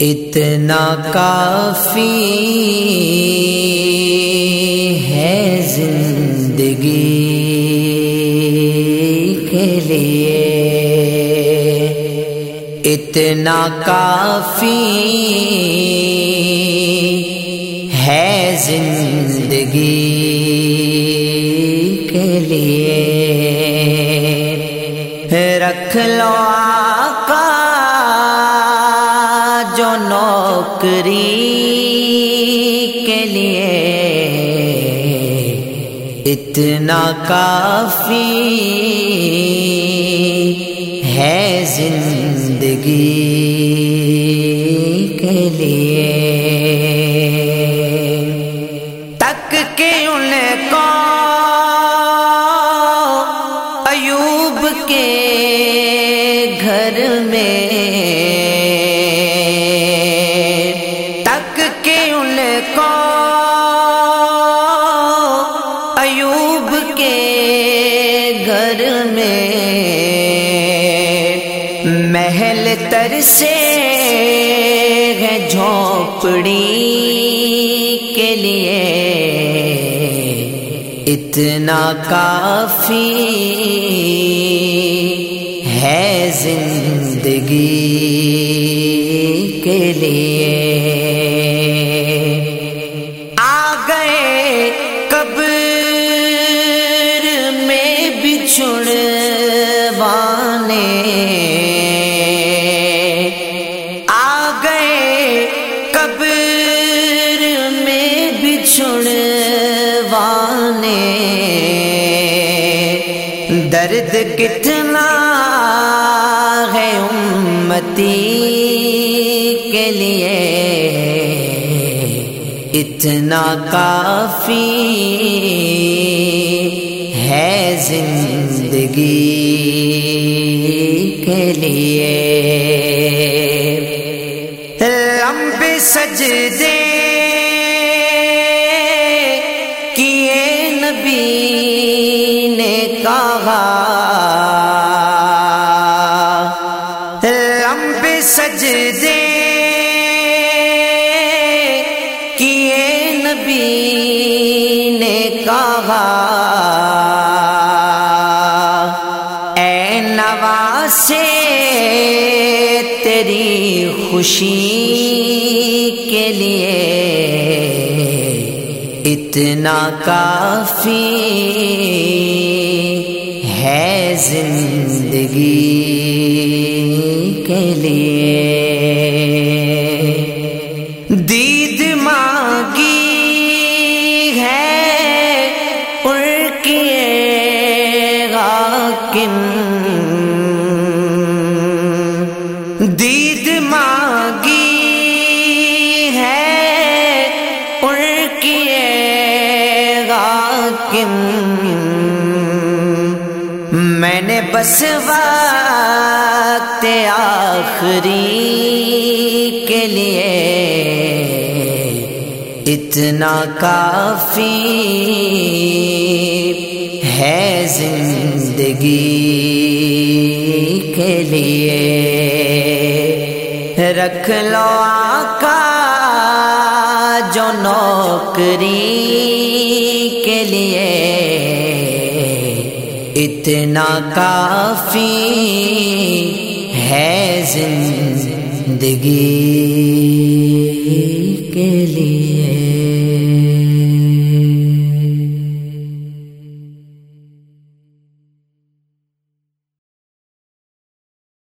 اتنا کافی ہے زندگی کے لیے۔ اتنا کافی ہے زندگی کے لیے۔ رکھ لو نوکری کے لیے اتنا کافی ہے زندگی کے لیے تک کے ان کو ایوب کے گھر میں ان کو ایوب کے گھر میں محل تر سے ہے جھونپڑی کے لیے۔ اتنا کافی ہے زندگی کے لیے۔ گئے قبر میں بچھڑ آ گئے قبر میں بچھڑ درد کتنا ہے امتی کے لیے؟ اتنا کافی ہے زندگی کے لیے۔ لمبے سجدے کیے نبی نے کہا۔ نواسے تیری خوشی کے لیے اتنا کافی ہے زندگی کے لیے۔ دید مانگی ہے ان کی غاکم غاکم میں نے بس وقت آخری کے لیے اتنا کافی ہے زندگی کے لیے۔ رکھ لو آقا جو نوکری لیے اتنا کافی ہے زندگی کے لیے۔